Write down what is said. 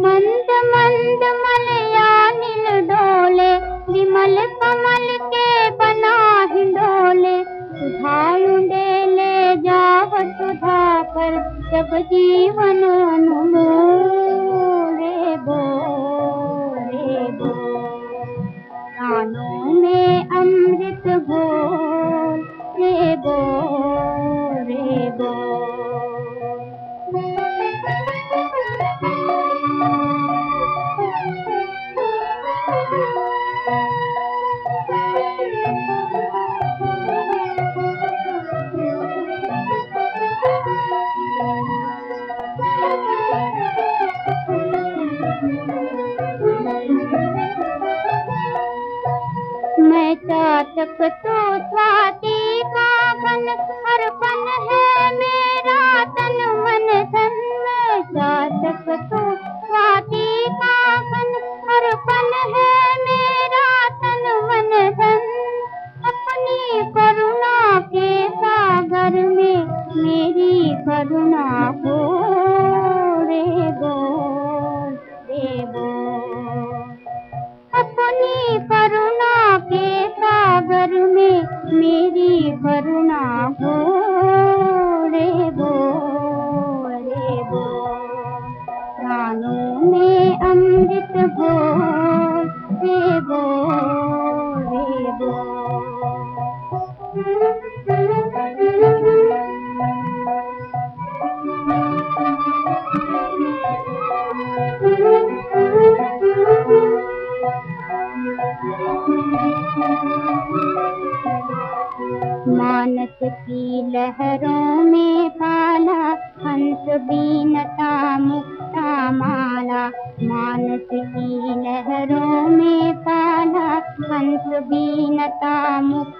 मंद मंद मलया नील डोले, विमल कमल के बना डोले। सुधारू डेले जाव सुधा पर जब जीवन अनुमोरे बो, रे बो। कानों में अमृत भो मैं चातक तो स्वाति का घन मानस की लहरों में पाला, हंस बीनता मुक्ता माला। मानस की लहरों में पाला, हंस बीनता मुक्ता